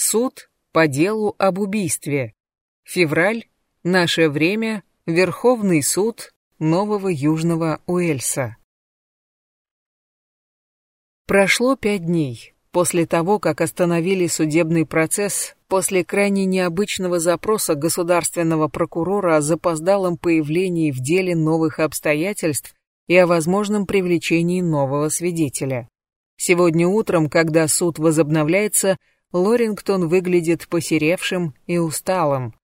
Суд по делу об убийстве. Февраль. Наше время. Верховный суд Нового Южного Уэльса. Прошло пять дней после того, как остановили судебный процесс после крайне необычного запроса государственного прокурора о запоздалом появлении в деле новых обстоятельств и о возможном привлечении нового свидетеля. Сегодня утром, когда суд возобновляется, Лорингтон выглядит посеревшим и усталым.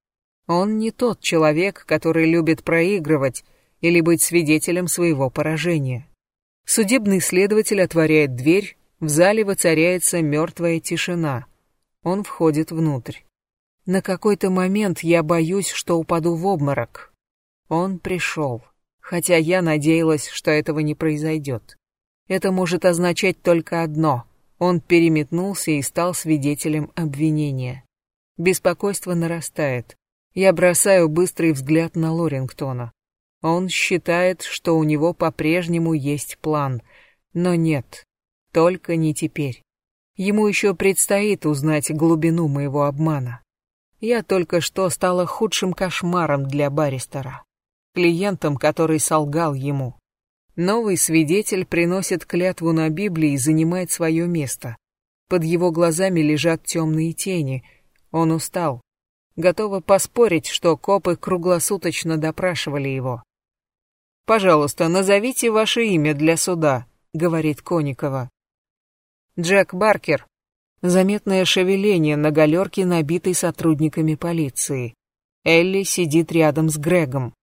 Он не тот человек, который любит проигрывать или быть свидетелем своего поражения. Судебный следователь отворяет дверь, в зале воцаряется мертвая тишина. Он входит внутрь. На какой-то момент я боюсь, что упаду в обморок. Он пришел, хотя я надеялась, что этого не произойдет. Это может означать только одно. Он переметнулся и стал свидетелем обвинения. Беспокойство нарастает. Я бросаю быстрый взгляд на Лорингтона. Он считает, что у него по-прежнему есть план. Но нет, только не теперь. Ему еще предстоит узнать глубину моего обмана. Я только что стала худшим кошмаром для Баристера. Клиентом, который солгал ему. Новый свидетель приносит клятву на Библии и занимает свое место. Под его глазами лежат темные тени. Он устал. Готова поспорить, что копы круглосуточно допрашивали его. «Пожалуйста, назовите ваше имя для суда», — говорит Коникова. Джек Баркер. Заметное шевеление на галерке, набитой сотрудниками полиции. Элли сидит рядом с Грегом.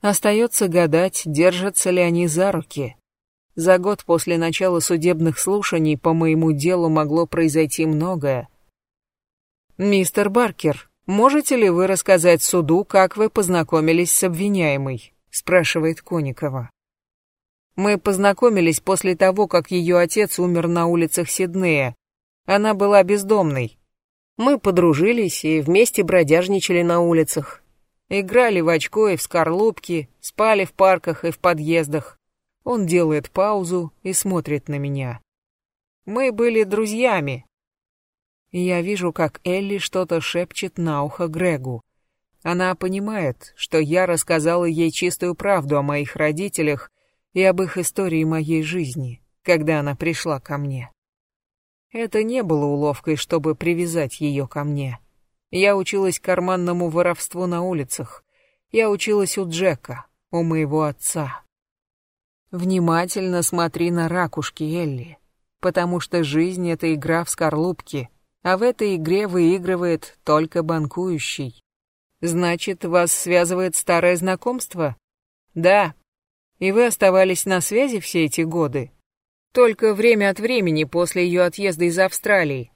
Остается гадать, держатся ли они за руки. За год после начала судебных слушаний по моему делу могло произойти многое. «Мистер Баркер, можете ли вы рассказать суду, как вы познакомились с обвиняемой?» — спрашивает Коникова. Мы познакомились после того, как ее отец умер на улицах Сиднея. Она была бездомной. Мы подружились и вместе бродяжничали на улицах. Играли в очко и в скорлупки, спали в парках и в подъездах. Он делает паузу и смотрит на меня. Мы были друзьями. я вижу, как Элли что-то шепчет на ухо Грегу. Она понимает, что я рассказала ей чистую правду о моих родителях и об их истории моей жизни, когда она пришла ко мне. Это не было уловкой, чтобы привязать ее ко мне. Я училась карманному воровству на улицах. Я училась у Джека, у моего отца. Внимательно смотри на ракушки, Элли, потому что жизнь — это игра в скорлупке, а в этой игре выигрывает только банкующий. Значит, вас связывает старое знакомство? Да, и вы оставались на связи все эти годы? Только время от времени после ее отъезда из Австралии.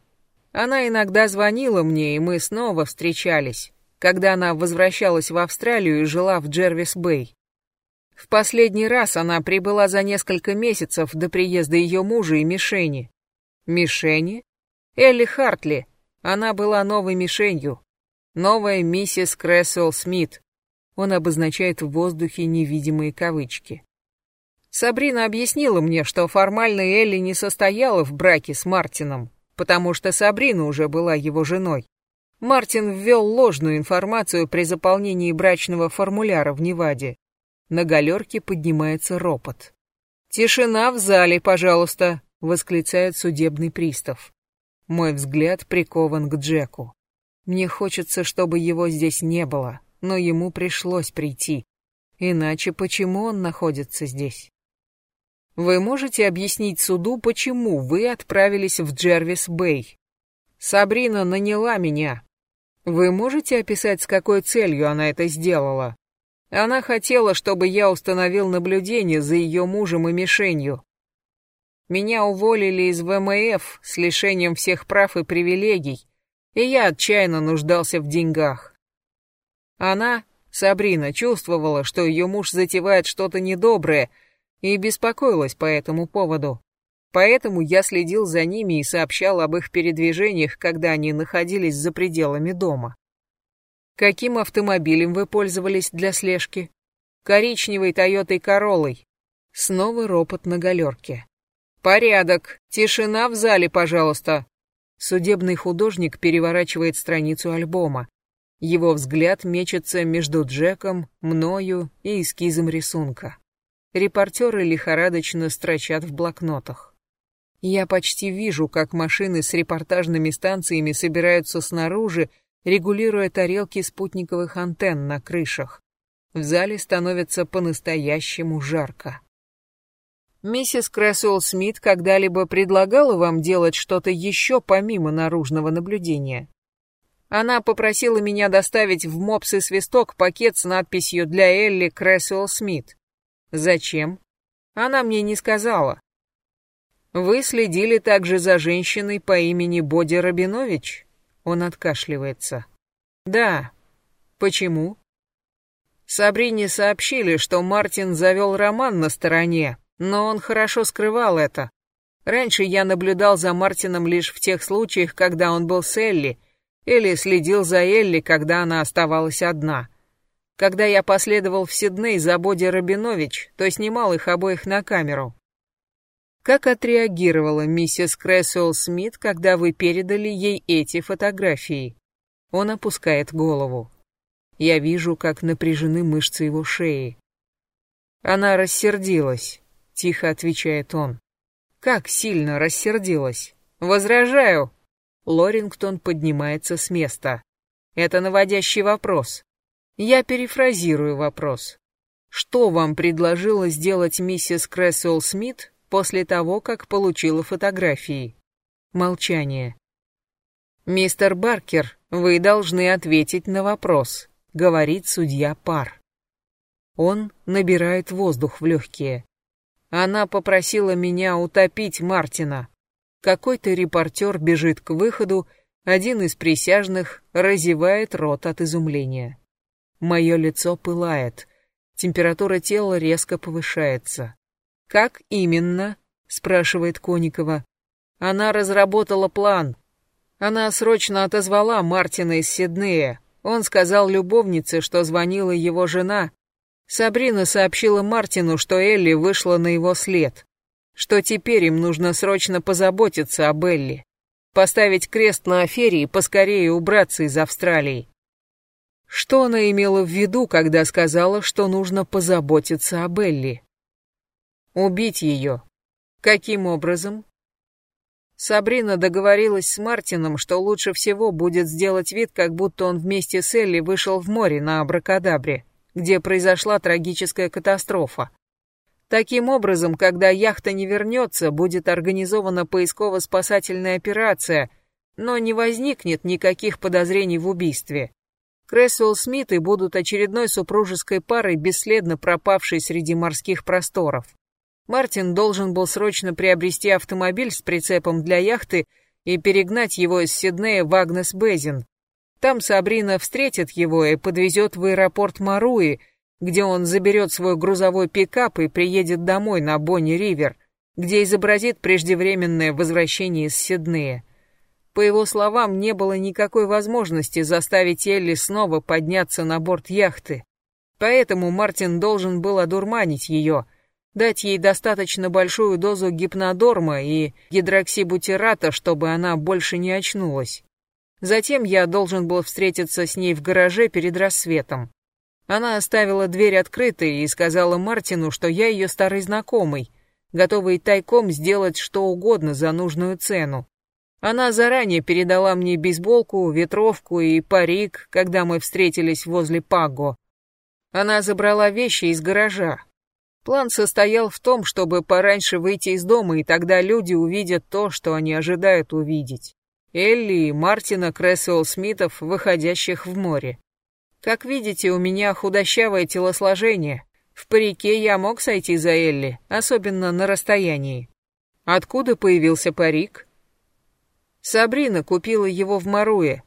Она иногда звонила мне, и мы снова встречались, когда она возвращалась в Австралию и жила в Джервис-Бэй. В последний раз она прибыла за несколько месяцев до приезда ее мужа и мишени. Мишени? Элли Хартли. Она была новой мишенью. Новая миссис Крэсвелл Смит. Он обозначает в воздухе невидимые кавычки. Сабрина объяснила мне, что формально Элли не состояла в браке с Мартином, потому что Сабрина уже была его женой. Мартин ввел ложную информацию при заполнении брачного формуляра в Неваде. На галерке поднимается ропот. «Тишина в зале, пожалуйста», — восклицает судебный пристав. Мой взгляд прикован к Джеку. Мне хочется, чтобы его здесь не было но ему пришлось прийти. Иначе почему он находится здесь? Вы можете объяснить суду, почему вы отправились в Джервис-Бэй? Сабрина наняла меня. Вы можете описать, с какой целью она это сделала? Она хотела, чтобы я установил наблюдение за ее мужем и мишенью. Меня уволили из ВМФ с лишением всех прав и привилегий, и я отчаянно нуждался в деньгах. Она, Сабрина, чувствовала, что ее муж затевает что-то недоброе, и беспокоилась по этому поводу. Поэтому я следил за ними и сообщал об их передвижениях, когда они находились за пределами дома. Каким автомобилем вы пользовались для слежки? Коричневой Тойотой Короллой. Снова ропот на галерке. Порядок. Тишина в зале, пожалуйста. Судебный художник переворачивает страницу альбома. Его взгляд мечется между Джеком, мною и эскизом рисунка. Репортеры лихорадочно строчат в блокнотах. Я почти вижу, как машины с репортажными станциями собираются снаружи, регулируя тарелки спутниковых антенн на крышах. В зале становится по-настоящему жарко. Миссис Крэсуэлл Смит когда-либо предлагала вам делать что-то еще помимо наружного наблюдения? Она попросила меня доставить в мопс и свисток пакет с надписью для Элли Крэсуэлл Смит. Зачем? Она мне не сказала. Вы следили также за женщиной по имени Боди Рабинович? Он откашливается. Да. Почему? Сабрине сообщили, что Мартин завел роман на стороне, но он хорошо скрывал это. Раньше я наблюдал за Мартином лишь в тех случаях, когда он был с Элли, или следил за Элли, когда она оставалась одна. Когда я последовал в Сидней за Боди Рабинович, то снимал их обоих на камеру. Как отреагировала миссис Крэсуэлл Смит, когда вы передали ей эти фотографии? Он опускает голову. Я вижу, как напряжены мышцы его шеи. Она рассердилась, тихо отвечает он. Как сильно рассердилась? Возражаю, Лорингтон поднимается с места. Это наводящий вопрос. Я перефразирую вопрос. Что вам предложила сделать миссис Крэсуэлл Смит после того, как получила фотографии? Молчание. «Мистер Баркер, вы должны ответить на вопрос», — говорит судья Пар. Он набирает воздух в легкие. Она попросила меня утопить Мартина. Какой-то репортер бежит к выходу, один из присяжных разевает рот от изумления. Мое лицо пылает, температура тела резко повышается. «Как именно?» — спрашивает Коникова. Она разработала план. Она срочно отозвала Мартина из Сиднея. Он сказал любовнице, что звонила его жена. Сабрина сообщила Мартину, что Элли вышла на его след что теперь им нужно срочно позаботиться об Элли, поставить крест на афере и поскорее убраться из Австралии. Что она имела в виду, когда сказала, что нужно позаботиться об Элли? Убить ее. Каким образом? Сабрина договорилась с Мартином, что лучше всего будет сделать вид, как будто он вместе с Элли вышел в море на Абракадабре, где произошла трагическая катастрофа. Таким образом, когда яхта не вернется, будет организована поисково-спасательная операция, но не возникнет никаких подозрений в убийстве. Крэсуэлл Смиты будут очередной супружеской парой, бесследно пропавшей среди морских просторов. Мартин должен был срочно приобрести автомобиль с прицепом для яхты и перегнать его из Сиднея в Агнес-Безин. Там Сабрина встретит его и подвезет в аэропорт Маруи, где он заберет свой грузовой пикап и приедет домой на Бонни-Ривер, где изобразит преждевременное возвращение из Сиднея. По его словам, не было никакой возможности заставить Элли снова подняться на борт яхты. Поэтому Мартин должен был одурманить ее, дать ей достаточно большую дозу гипнодорма и гидроксибутирата, чтобы она больше не очнулась. Затем я должен был встретиться с ней в гараже перед рассветом. Она оставила дверь открытой и сказала Мартину, что я ее старый знакомый, готовый тайком сделать что угодно за нужную цену. Она заранее передала мне бейсболку, ветровку и парик, когда мы встретились возле Паго. Она забрала вещи из гаража. План состоял в том, чтобы пораньше выйти из дома, и тогда люди увидят то, что они ожидают увидеть. Элли и Мартина Крэсуэлл Смитов, выходящих в море. Как видите, у меня худощавое телосложение. В парике я мог сойти за Элли, особенно на расстоянии. Откуда появился парик? Сабрина купила его в Маруе.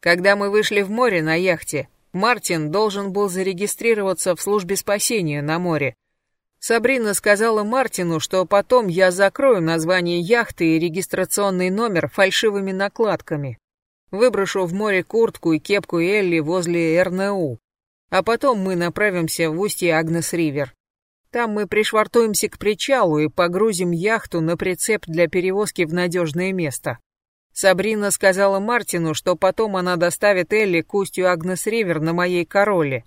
Когда мы вышли в море на яхте, Мартин должен был зарегистрироваться в службе спасения на море. Сабрина сказала Мартину, что потом я закрою название яхты и регистрационный номер фальшивыми накладками. Выброшу в море куртку и кепку Элли возле РНУ. А потом мы направимся в устье Агнес-Ривер. Там мы пришвартуемся к причалу и погрузим яхту на прицеп для перевозки в надежное место. Сабрина сказала Мартину, что потом она доставит Элли к устью Агнес Ривер на моей короле.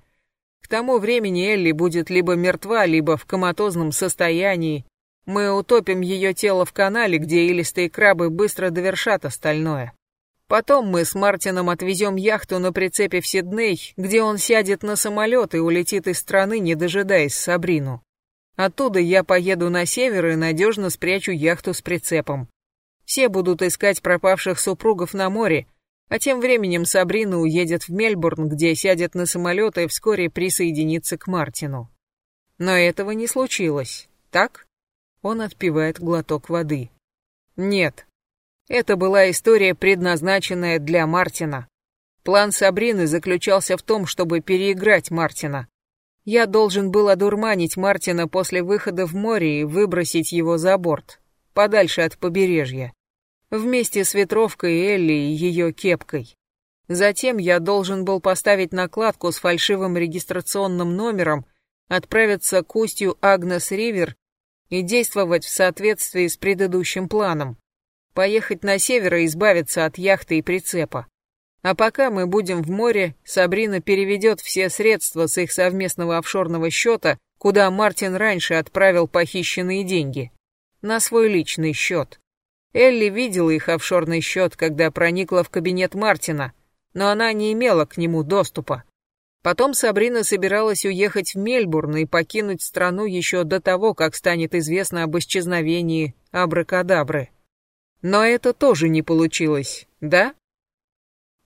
К тому времени Элли будет либо мертва, либо в коматозном состоянии. Мы утопим ее тело в канале, где илистые крабы быстро довершат остальное. Потом мы с Мартином отвезем яхту на прицепе в Сидней, где он сядет на самолет и улетит из страны, не дожидаясь Сабрину. Оттуда я поеду на север и надежно спрячу яхту с прицепом. Все будут искать пропавших супругов на море, а тем временем Сабрина уедет в Мельбурн, где сядет на самолет и вскоре присоединится к Мартину. Но этого не случилось, так? Он отпивает глоток воды. Нет, это была история, предназначенная для Мартина. План Сабрины заключался в том, чтобы переиграть Мартина. Я должен был одурманить Мартина после выхода в море и выбросить его за борт, подальше от побережья, вместе с ветровкой Элли и ее кепкой. Затем я должен был поставить накладку с фальшивым регистрационным номером, отправиться к устью Агнес Ривер и действовать в соответствии с предыдущим планом поехать на север и избавиться от яхты и прицепа. А пока мы будем в море, Сабрина переведет все средства с их совместного офшорного счета, куда Мартин раньше отправил похищенные деньги, на свой личный счет. Элли видела их офшорный счет, когда проникла в кабинет Мартина, но она не имела к нему доступа. Потом Сабрина собиралась уехать в Мельбурн и покинуть страну еще до того, как станет известно об исчезновении Абракадабры. Но это тоже не получилось, да?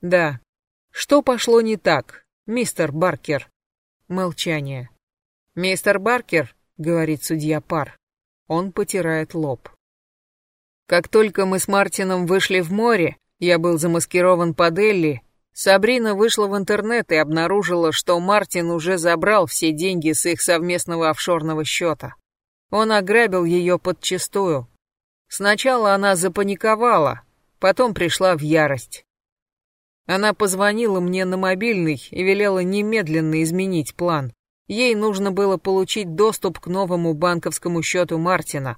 Да. Что пошло не так, мистер Баркер? Молчание. Мистер Баркер, говорит судья Пар. Он потирает лоб. Как только мы с Мартином вышли в море, я был замаскирован под Элли, Сабрина вышла в интернет и обнаружила, что Мартин уже забрал все деньги с их совместного офшорного счета. Он ограбил ее подчистую, Сначала она запаниковала, потом пришла в ярость. Она позвонила мне на мобильный и велела немедленно изменить план. Ей нужно было получить доступ к новому банковскому счету Мартина.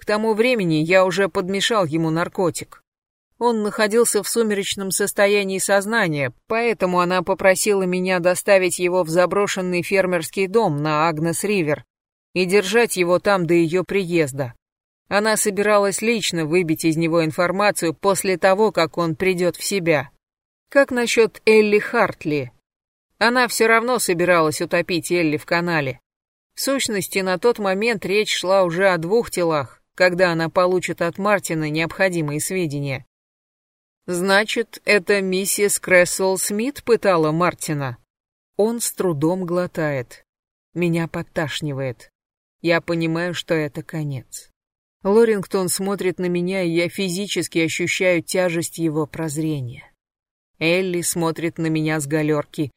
К тому времени я уже подмешал ему наркотик. Он находился в сумеречном состоянии сознания, поэтому она попросила меня доставить его в заброшенный фермерский дом на Агнес-Ривер и держать его там до ее приезда. Она собиралась лично выбить из него информацию после того, как он придет в себя. Как насчет Элли Хартли? Она все равно собиралась утопить Элли в канале. В сущности, на тот момент речь шла уже о двух телах, когда она получит от Мартина необходимые сведения. Значит, это миссис Крессел Смит пытала Мартина? Он с трудом глотает. Меня подташнивает. Я понимаю, что это конец. Лорингтон смотрит на меня, и я физически ощущаю тяжесть его прозрения. Элли смотрит на меня с галерки.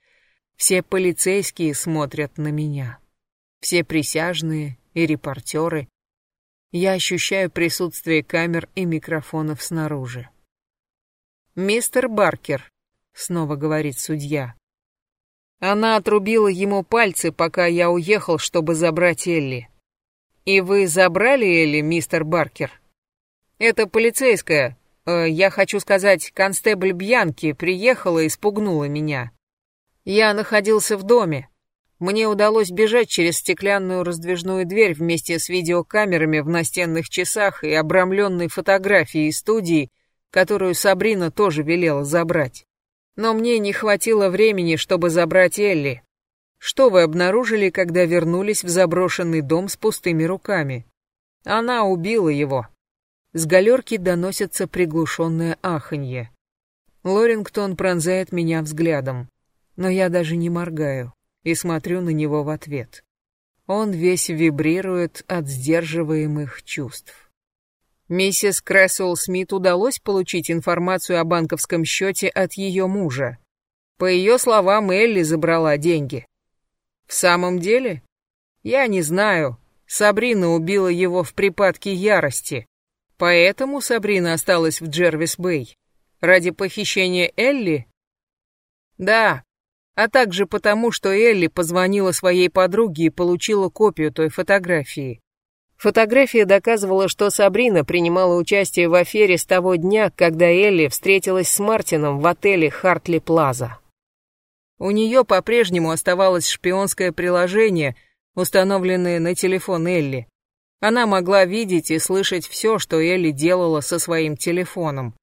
Все полицейские смотрят на меня. Все присяжные и репортеры. Я ощущаю присутствие камер и микрофонов снаружи. «Мистер Баркер», — снова говорит судья. Она отрубила ему пальцы, пока я уехал, чтобы забрать Элли. «И вы забрали Элли, мистер Баркер?» «Это полицейская. Э, я хочу сказать, констебль Бьянки приехала и спугнула меня. Я находился в доме. Мне удалось бежать через стеклянную раздвижную дверь вместе с видеокамерами в настенных часах и обрамленной фотографией студии, которую Сабрина тоже велела забрать. Но мне не хватило времени, чтобы забрать Элли. Что вы обнаружили, когда вернулись в заброшенный дом с пустыми руками? Она убила его. С галерки доносится приглушенное аханье. Лорингтон пронзает меня взглядом, но я даже не моргаю и смотрю на него в ответ. Он весь вибрирует от сдерживаемых чувств. Миссис Крессел Смит удалось получить информацию о банковском счете от ее мужа. По ее словам, Элли забрала деньги. В самом деле? Я не знаю. Сабрина убила его в припадке ярости. Поэтому Сабрина осталась в Джервис-Бэй. Ради похищения Элли? Да. А также потому, что Элли позвонила своей подруге и получила копию той фотографии. Фотография доказывала, что Сабрина принимала участие в афере с того дня, когда Элли встретилась с Мартином в отеле Хартли Плаза. У нее по-прежнему оставалось шпионское приложение, установленное на телефон Элли. Она могла видеть и слышать все, что Элли делала со своим телефоном.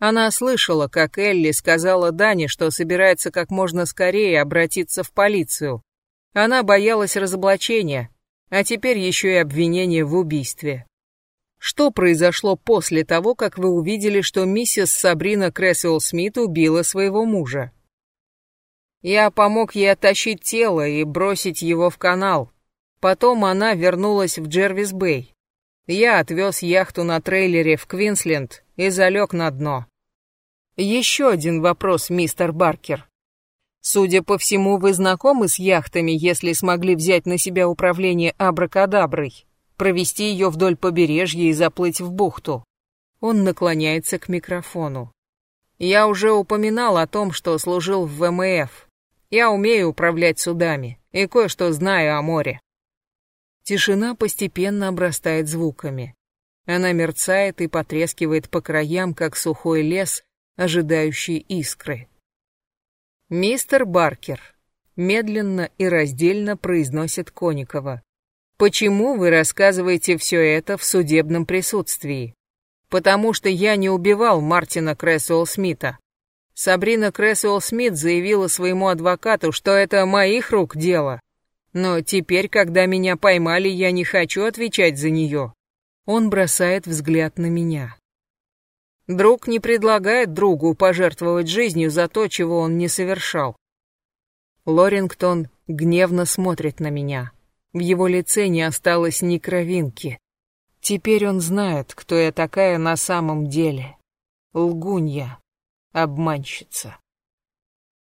Она слышала, как Элли сказала Дане, что собирается как можно скорее обратиться в полицию. Она боялась разоблачения, а теперь еще и обвинения в убийстве. Что произошло после того, как вы увидели, что миссис Сабрина Крэсвелл Смит убила своего мужа? Я помог ей оттащить тело и бросить его в канал. Потом она вернулась в Джервис-Бэй. Я отвез яхту на трейлере в Квинсленд и залег на дно. Еще один вопрос, мистер Баркер. Судя по всему, вы знакомы с яхтами, если смогли взять на себя управление абракадаброй, провести ее вдоль побережья и заплыть в бухту. Он наклоняется к микрофону. Я уже упоминал о том, что служил в ВМФ. Я умею управлять судами и кое-что знаю о море. Тишина постепенно обрастает звуками. Она мерцает и потрескивает по краям, как сухой лес, ожидающий искры. «Мистер Баркер», — медленно и раздельно произносит Коникова, «почему вы рассказываете все это в судебном присутствии? Потому что я не убивал Мартина Крэсуэлл Смита. Сабрина Крэсуэлл Смит заявила своему адвокату, что это моих рук дело. Но теперь, когда меня поймали, я не хочу отвечать за нее». Он бросает взгляд на меня. Друг не предлагает другу пожертвовать жизнью за то, чего он не совершал. Лорингтон гневно смотрит на меня. В его лице не осталось ни кровинки. Теперь он знает, кто я такая на самом деле. Лгунья, обманщица.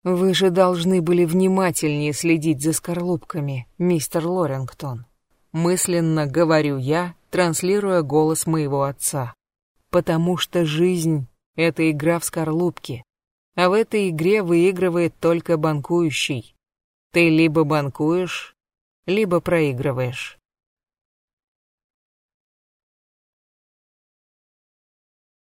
Вы же должны были внимательнее следить за скорлупками, мистер Лорингтон. Мысленно говорю я, транслируя голос моего отца потому что жизнь — это игра в скорлупке, а в этой игре выигрывает только банкующий. Ты либо банкуешь, либо проигрываешь.